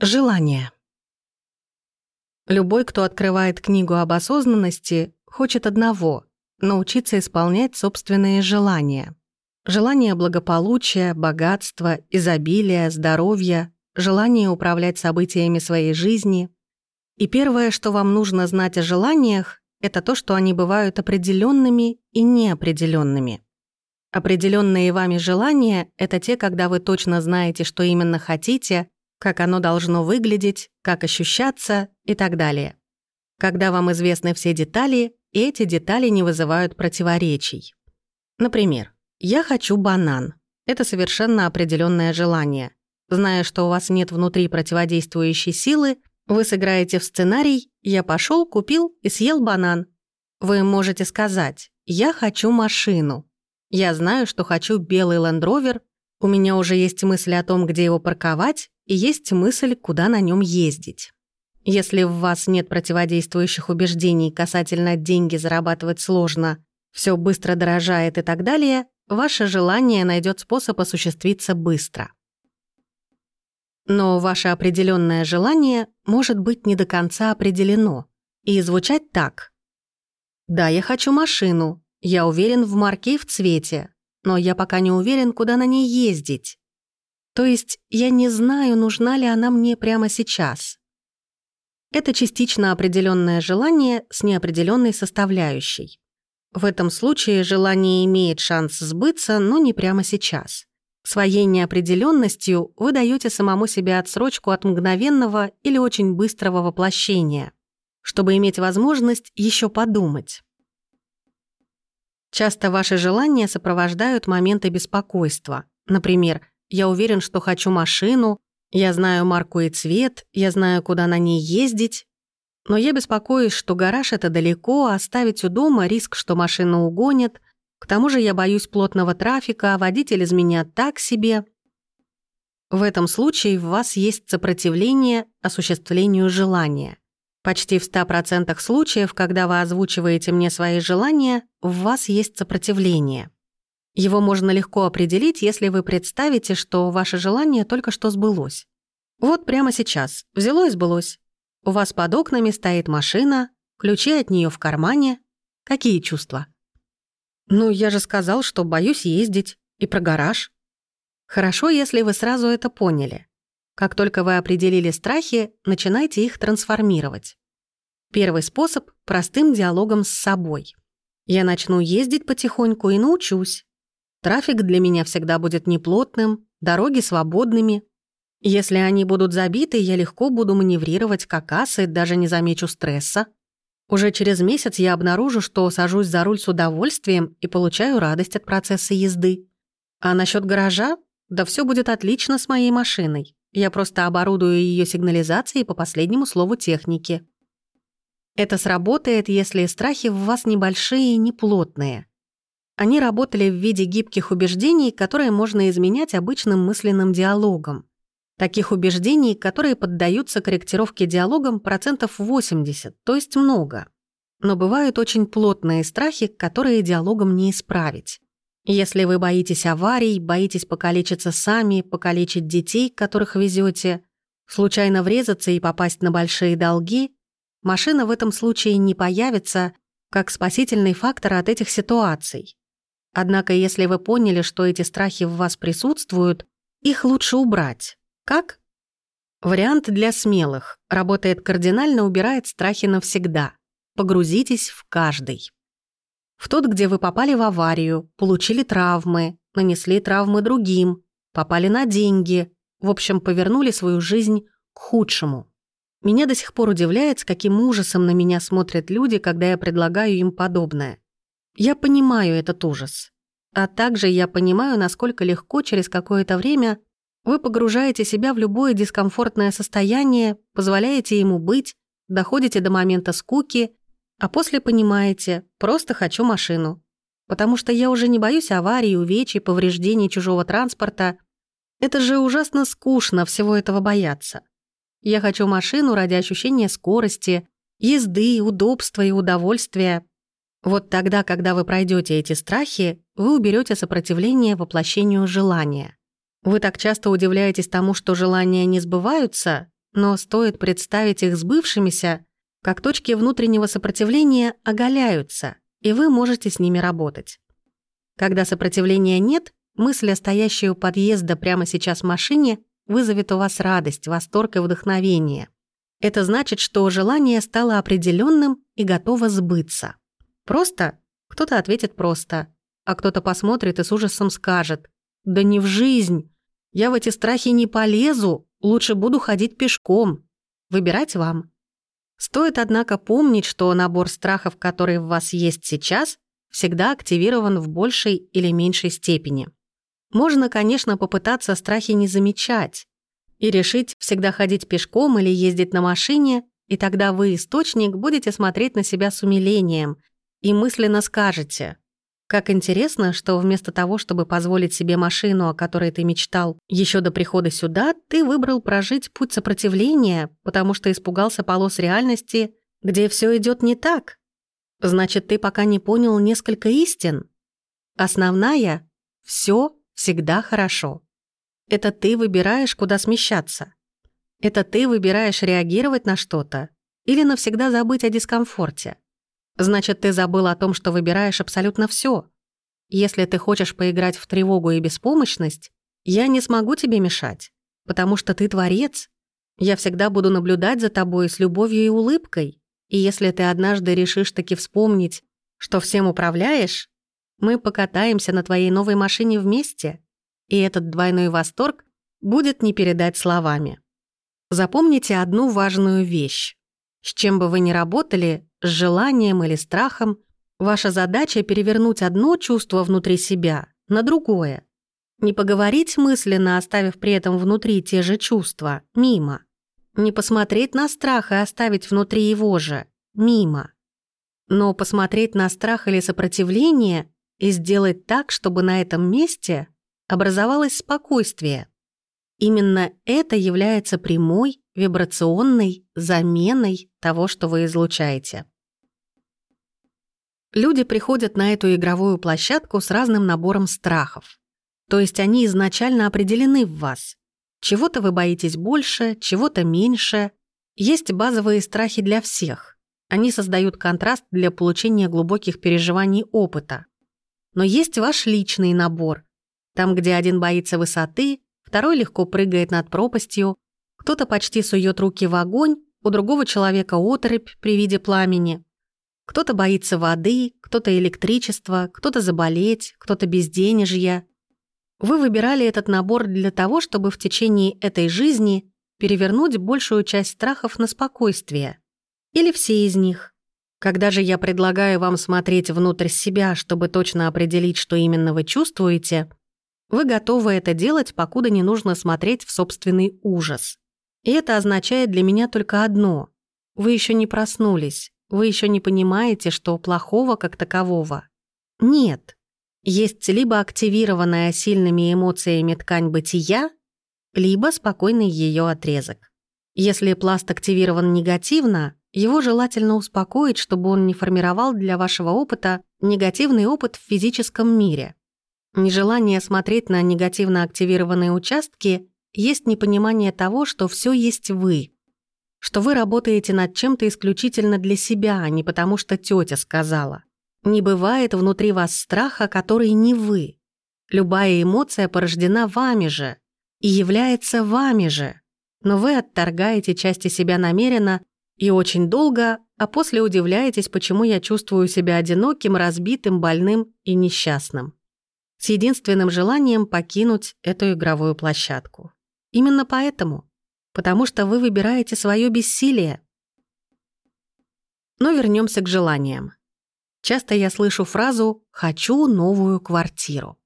Желание. Любой, кто открывает книгу об осознанности, хочет одного — научиться исполнять собственные желания. Желание благополучия, богатства, изобилия, здоровья, желание управлять событиями своей жизни. И первое, что вам нужно знать о желаниях, это то, что они бывают определенными и неопределенными. Определенные вами желания — это те, когда вы точно знаете, что именно хотите, как оно должно выглядеть, как ощущаться и так далее. Когда вам известны все детали, эти детали не вызывают противоречий. Например, «Я хочу банан». Это совершенно определенное желание. Зная, что у вас нет внутри противодействующей силы, вы сыграете в сценарий «Я пошел, купил и съел банан». Вы можете сказать «Я хочу машину». Я знаю, что хочу белый лендровер, у меня уже есть мысли о том, где его парковать, и есть мысль, куда на нем ездить. Если в вас нет противодействующих убеждений касательно деньги зарабатывать сложно, все быстро дорожает и так далее, ваше желание найдет способ осуществиться быстро. Но ваше определенное желание может быть не до конца определено и звучать так. «Да, я хочу машину. Я уверен в марке и в цвете, но я пока не уверен, куда на ней ездить. То есть я не знаю, нужна ли она мне прямо сейчас. Это частично определенное желание с неопределенной составляющей. В этом случае желание имеет шанс сбыться, но не прямо сейчас. Своей неопределенностью вы даете самому себе отсрочку от мгновенного или очень быстрого воплощения, чтобы иметь возможность еще подумать. Часто ваши желания сопровождают моменты беспокойства. Например, я уверен, что хочу машину, я знаю марку и цвет, я знаю, куда на ней ездить. Но я беспокоюсь, что гараж это далеко, а оставить у дома риск, что машину угонят. К тому же я боюсь плотного трафика, а водитель из меня так себе. В этом случае в вас есть сопротивление осуществлению желания. Почти в 100% случаев, когда вы озвучиваете мне свои желания, в вас есть сопротивление. Его можно легко определить, если вы представите, что ваше желание только что сбылось. Вот прямо сейчас. Взяло и сбылось. У вас под окнами стоит машина, ключи от нее в кармане. Какие чувства? Ну, я же сказал, что боюсь ездить. И про гараж. Хорошо, если вы сразу это поняли. Как только вы определили страхи, начинайте их трансформировать. Первый способ — простым диалогом с собой. Я начну ездить потихоньку и научусь. Трафик для меня всегда будет неплотным, дороги свободными. Если они будут забиты, я легко буду маневрировать как и даже не замечу стресса. Уже через месяц я обнаружу, что сажусь за руль с удовольствием и получаю радость от процесса езды. А насчет гаража? Да все будет отлично с моей машиной. Я просто оборудую ее сигнализацией по последнему слову техники. Это сработает, если страхи в вас небольшие и неплотные. Они работали в виде гибких убеждений, которые можно изменять обычным мысленным диалогом. Таких убеждений, которые поддаются корректировке диалогом процентов 80, то есть много. Но бывают очень плотные страхи, которые диалогом не исправить. Если вы боитесь аварий, боитесь покалечиться сами, покалечить детей, которых везете, случайно врезаться и попасть на большие долги, машина в этом случае не появится как спасительный фактор от этих ситуаций. Однако, если вы поняли, что эти страхи в вас присутствуют, их лучше убрать. Как? Вариант для смелых. Работает кардинально, убирает страхи навсегда. Погрузитесь в каждый. В тот, где вы попали в аварию, получили травмы, нанесли травмы другим, попали на деньги, в общем, повернули свою жизнь к худшему. Меня до сих пор удивляет, с каким ужасом на меня смотрят люди, когда я предлагаю им подобное. Я понимаю этот ужас. А также я понимаю, насколько легко через какое-то время вы погружаете себя в любое дискомфортное состояние, позволяете ему быть, доходите до момента скуки, а после понимаете, просто хочу машину. Потому что я уже не боюсь аварий, увечий, повреждений чужого транспорта. Это же ужасно скучно всего этого бояться. Я хочу машину ради ощущения скорости, езды, удобства и удовольствия, вот тогда, когда вы пройдете эти страхи, вы уберете сопротивление воплощению желания. Вы так часто удивляетесь тому, что желания не сбываются, но стоит представить их сбывшимися, как точки внутреннего сопротивления оголяются, и вы можете с ними работать. Когда сопротивления нет, мысль о у подъезда прямо сейчас машине вызовет у вас радость, восторг и вдохновение. Это значит, что желание стало определенным и готово сбыться. Просто? Кто-то ответит просто, а кто-то посмотрит и с ужасом скажет «Да не в жизнь! Я в эти страхи не полезу, лучше буду ходить пешком». Выбирать вам. Стоит, однако, помнить, что набор страхов, который в вас есть сейчас, всегда активирован в большей или меньшей степени. Можно, конечно, попытаться страхи не замечать и решить всегда ходить пешком или ездить на машине, и тогда вы, источник, будете смотреть на себя с умилением и мысленно скажете «Как интересно, что вместо того, чтобы позволить себе машину, о которой ты мечтал еще до прихода сюда, ты выбрал прожить путь сопротивления, потому что испугался полос реальности, где все идет не так. Значит, ты пока не понял несколько истин. Основная — все всегда хорошо. Это ты выбираешь, куда смещаться. Это ты выбираешь реагировать на что-то или навсегда забыть о дискомфорте. Значит, ты забыл о том, что выбираешь абсолютно все. Если ты хочешь поиграть в тревогу и беспомощность, я не смогу тебе мешать, потому что ты творец. Я всегда буду наблюдать за тобой с любовью и улыбкой. И если ты однажды решишь таки вспомнить, что всем управляешь, мы покатаемся на твоей новой машине вместе, и этот двойной восторг будет не передать словами. Запомните одну важную вещь. С чем бы вы ни работали, с желанием или страхом, ваша задача перевернуть одно чувство внутри себя на другое. Не поговорить мысленно, оставив при этом внутри те же чувства, мимо. Не посмотреть на страх и оставить внутри его же, мимо. Но посмотреть на страх или сопротивление и сделать так, чтобы на этом месте образовалось спокойствие. Именно это является прямой вибрационной заменой того, что вы излучаете. Люди приходят на эту игровую площадку с разным набором страхов. То есть они изначально определены в вас. Чего-то вы боитесь больше, чего-то меньше. Есть базовые страхи для всех. Они создают контраст для получения глубоких переживаний опыта. Но есть ваш личный набор. Там, где один боится высоты, второй легко прыгает над пропастью, кто-то почти сует руки в огонь, у другого человека оторопь при виде пламени. Кто-то боится воды, кто-то электричества, кто-то заболеть, кто-то безденежья, вы выбирали этот набор для того, чтобы в течение этой жизни перевернуть большую часть страхов на спокойствие. Или все из них. Когда же я предлагаю вам смотреть внутрь себя, чтобы точно определить, что именно вы чувствуете, вы готовы это делать, покуда не нужно смотреть в собственный ужас. И это означает для меня только одно. Вы еще не проснулись, вы еще не понимаете, что плохого как такового. Нет. Есть либо активированная сильными эмоциями ткань бытия, либо спокойный ее отрезок. Если пласт активирован негативно, его желательно успокоить, чтобы он не формировал для вашего опыта негативный опыт в физическом мире. Нежелание смотреть на негативно активированные участки есть непонимание того, что все есть вы, что вы работаете над чем-то исключительно для себя, а не потому что тетя сказала. Не бывает внутри вас страха, который не вы. Любая эмоция порождена вами же и является вами же. Но вы отторгаете части себя намеренно и очень долго, а после удивляетесь, почему я чувствую себя одиноким, разбитым, больным и несчастным. С единственным желанием покинуть эту игровую площадку. Именно поэтому. Потому что вы выбираете свое бессилие. Но вернемся к желаниям. Часто я слышу фразу «хочу новую квартиру».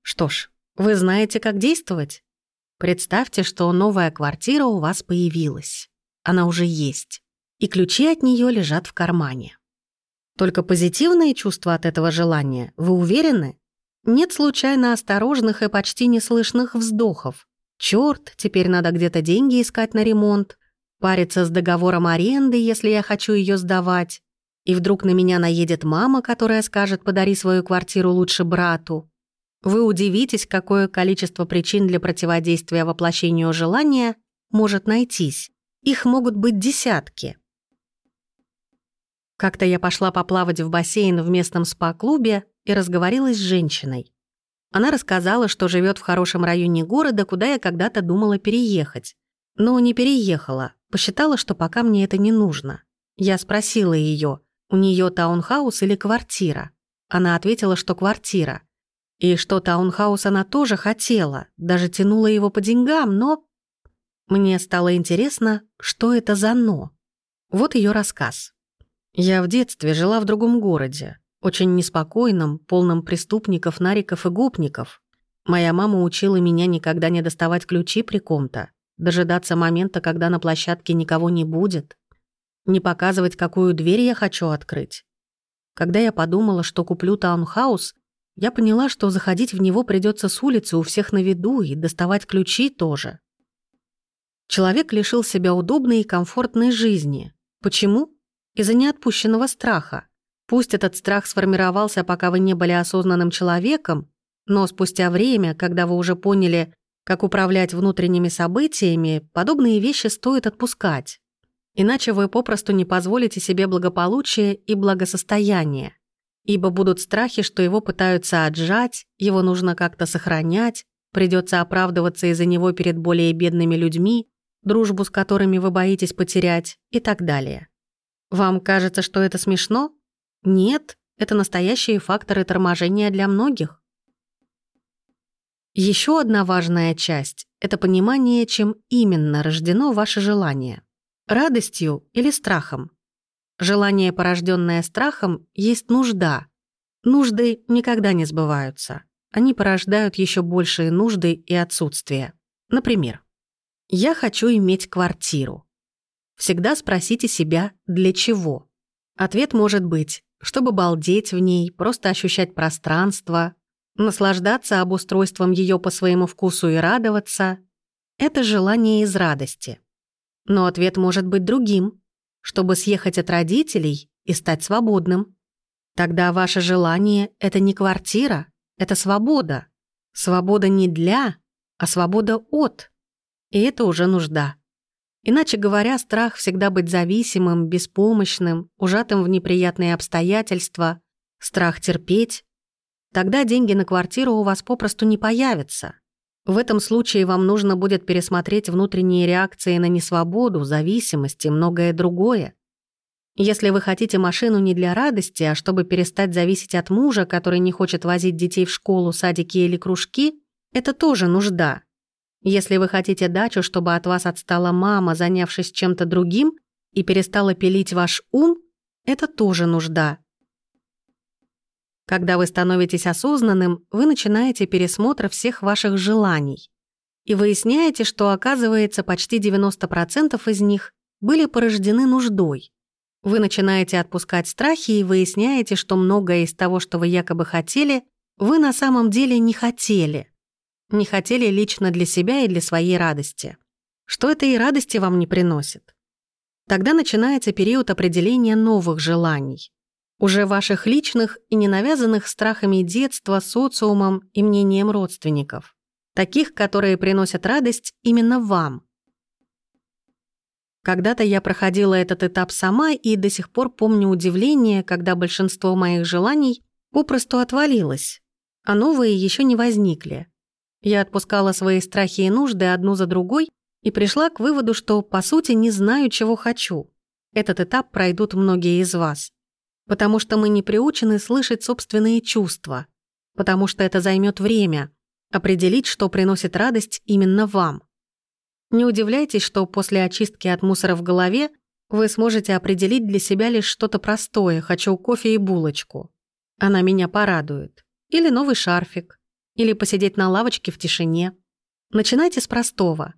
Что ж, вы знаете, как действовать? Представьте, что новая квартира у вас появилась. Она уже есть. И ключи от нее лежат в кармане. Только позитивные чувства от этого желания, вы уверены? Нет случайно осторожных и почти неслышных вздохов. Черт, теперь надо где-то деньги искать на ремонт, париться с договором аренды, если я хочу ее сдавать, и вдруг на меня наедет мама, которая скажет «подари свою квартиру лучше брату». Вы удивитесь, какое количество причин для противодействия воплощению желания может найтись. Их могут быть десятки. Как-то я пошла поплавать в бассейн в местном спа-клубе и разговорилась с женщиной. Она рассказала, что живет в хорошем районе города, куда я когда-то думала переехать. Но не переехала, посчитала, что пока мне это не нужно. Я спросила ее, у нее таунхаус или квартира. Она ответила, что квартира. И что таунхаус она тоже хотела, даже тянула его по деньгам, но... Мне стало интересно, что это за «но». Вот ее рассказ. Я в детстве жила в другом городе, очень неспокойном, полном преступников, нариков и гопников. Моя мама учила меня никогда не доставать ключи при ком-то, дожидаться момента, когда на площадке никого не будет, не показывать, какую дверь я хочу открыть. Когда я подумала, что куплю таунхаус, я поняла, что заходить в него придется с улицы у всех на виду и доставать ключи тоже. Человек лишил себя удобной и комфортной жизни. Почему? Из-за неотпущенного страха. Пусть этот страх сформировался, пока вы не были осознанным человеком, но спустя время, когда вы уже поняли, как управлять внутренними событиями, подобные вещи стоит отпускать. Иначе вы попросту не позволите себе благополучия и благосостояния. Ибо будут страхи, что его пытаются отжать, его нужно как-то сохранять, придется оправдываться из-за него перед более бедными людьми, дружбу с которыми вы боитесь потерять и так далее. Вам кажется, что это смешно? Нет, это настоящие факторы торможения для многих. Еще одна важная часть — это понимание, чем именно рождено ваше желание. Радостью или страхом? Желание, порожденное страхом, есть нужда. Нужды никогда не сбываются. Они порождают еще большие нужды и отсутствие. Например, «Я хочу иметь квартиру». Всегда спросите себя, для чего. Ответ может быть, чтобы балдеть в ней, просто ощущать пространство, наслаждаться обустройством ее по своему вкусу и радоваться. Это желание из радости. Но ответ может быть другим, чтобы съехать от родителей и стать свободным. Тогда ваше желание — это не квартира, это свобода. Свобода не для, а свобода от. И это уже нужда. Иначе говоря, страх всегда быть зависимым, беспомощным, ужатым в неприятные обстоятельства, страх терпеть. Тогда деньги на квартиру у вас попросту не появятся. В этом случае вам нужно будет пересмотреть внутренние реакции на несвободу, зависимость и многое другое. Если вы хотите машину не для радости, а чтобы перестать зависеть от мужа, который не хочет возить детей в школу, садики или кружки, это тоже нужда. Если вы хотите дачу, чтобы от вас отстала мама, занявшись чем-то другим, и перестала пилить ваш ум, это тоже нужда. Когда вы становитесь осознанным, вы начинаете пересмотр всех ваших желаний. И выясняете, что, оказывается, почти 90% из них были порождены нуждой. Вы начинаете отпускать страхи и выясняете, что многое из того, что вы якобы хотели, вы на самом деле не хотели. Не хотели лично для себя и для своей радости. Что это и радости вам не приносит. Тогда начинается период определения новых желаний уже ваших личных и ненавязанных страхами детства, социумом и мнением родственников. Таких, которые приносят радость именно вам. Когда-то я проходила этот этап сама и до сих пор помню удивление, когда большинство моих желаний попросту отвалилось, а новые еще не возникли. Я отпускала свои страхи и нужды одну за другой и пришла к выводу, что, по сути, не знаю, чего хочу. Этот этап пройдут многие из вас потому что мы не приучены слышать собственные чувства, потому что это займет время определить, что приносит радость именно вам. Не удивляйтесь, что после очистки от мусора в голове вы сможете определить для себя лишь что-то простое «хочу кофе и булочку». Она меня порадует. Или новый шарфик. Или посидеть на лавочке в тишине. Начинайте с простого.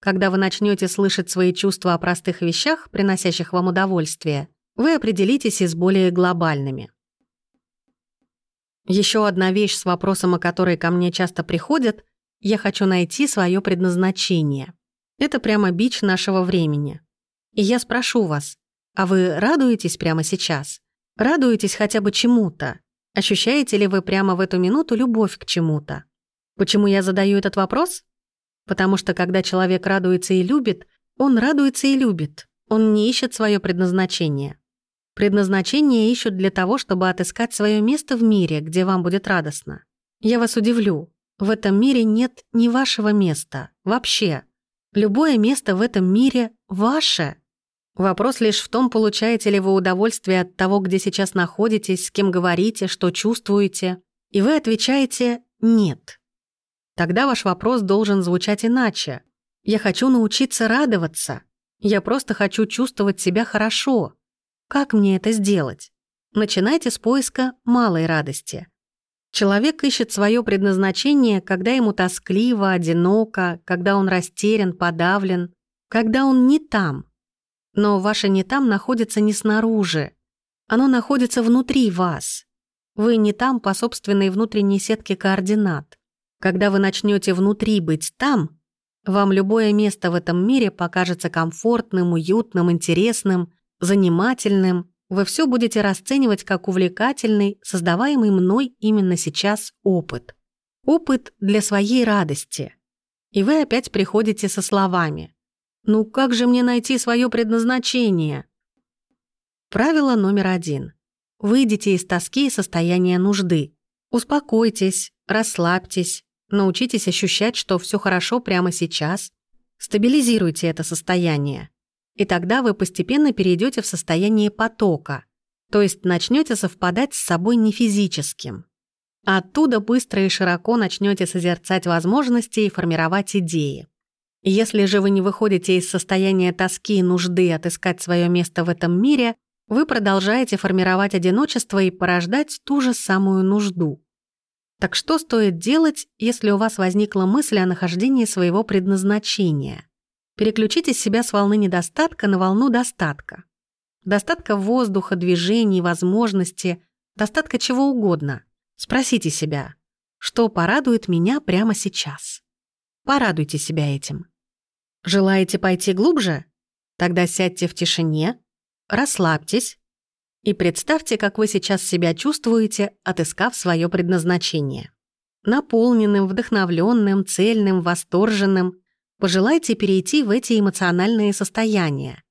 Когда вы начнете слышать свои чувства о простых вещах, приносящих вам удовольствие, вы определитесь и с более глобальными. Еще одна вещь с вопросом, о которой ко мне часто приходят, я хочу найти свое предназначение. Это прямо бич нашего времени. И я спрошу вас, а вы радуетесь прямо сейчас? Радуетесь хотя бы чему-то? Ощущаете ли вы прямо в эту минуту любовь к чему-то? Почему я задаю этот вопрос? Потому что когда человек радуется и любит, Он радуется и любит. Он не ищет свое предназначение. Предназначение ищут для того, чтобы отыскать свое место в мире, где вам будет радостно. Я вас удивлю. В этом мире нет ни вашего места. Вообще. Любое место в этом мире ваше. Вопрос лишь в том, получаете ли вы удовольствие от того, где сейчас находитесь, с кем говорите, что чувствуете. И вы отвечаете «нет». Тогда ваш вопрос должен звучать иначе. «Я хочу научиться радоваться. Я просто хочу чувствовать себя хорошо. Как мне это сделать?» Начинайте с поиска малой радости. Человек ищет свое предназначение, когда ему тоскливо, одиноко, когда он растерян, подавлен, когда он не там – но ваше «не там» находится не снаружи. Оно находится внутри вас. Вы не там по собственной внутренней сетке координат. Когда вы начнете внутри быть там, вам любое место в этом мире покажется комфортным, уютным, интересным, занимательным. Вы все будете расценивать как увлекательный, создаваемый мной именно сейчас опыт. Опыт для своей радости. И вы опять приходите со словами. Ну как же мне найти свое предназначение? Правило номер один. Выйдите из тоски и состояния нужды. Успокойтесь, расслабьтесь, научитесь ощущать, что все хорошо прямо сейчас. Стабилизируйте это состояние. И тогда вы постепенно перейдете в состояние потока, то есть начнете совпадать с собой не физическим. Оттуда быстро и широко начнете созерцать возможности и формировать идеи. Если же вы не выходите из состояния тоски и нужды отыскать свое место в этом мире, вы продолжаете формировать одиночество и порождать ту же самую нужду. Так что стоит делать, если у вас возникла мысль о нахождении своего предназначения? Переключите себя с волны недостатка на волну достатка. Достатка воздуха, движений, возможности, достатка чего угодно. Спросите себя, что порадует меня прямо сейчас? Порадуйте себя этим. Желаете пойти глубже? Тогда сядьте в тишине, расслабьтесь и представьте, как вы сейчас себя чувствуете, отыскав свое предназначение. Наполненным, вдохновленным, цельным, восторженным. Пожелайте перейти в эти эмоциональные состояния.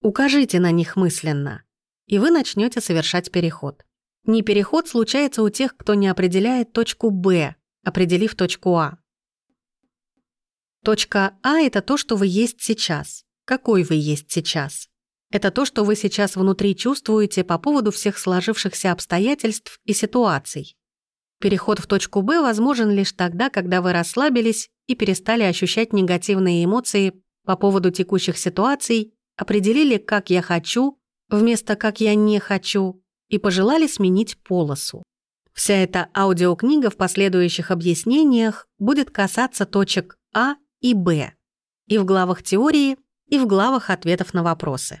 Укажите на них мысленно, и вы начнете совершать переход. Не переход случается у тех, кто не определяет точку «Б», определив точку «А». Точка А — это то, что вы есть сейчас. Какой вы есть сейчас. Это то, что вы сейчас внутри чувствуете по поводу всех сложившихся обстоятельств и ситуаций. Переход в точку Б возможен лишь тогда, когда вы расслабились и перестали ощущать негативные эмоции по поводу текущих ситуаций, определили, как я хочу, вместо как я не хочу, и пожелали сменить полосу. Вся эта аудиокнига в последующих объяснениях будет касаться точек А и Б, и в главах теории, и в главах ответов на вопросы.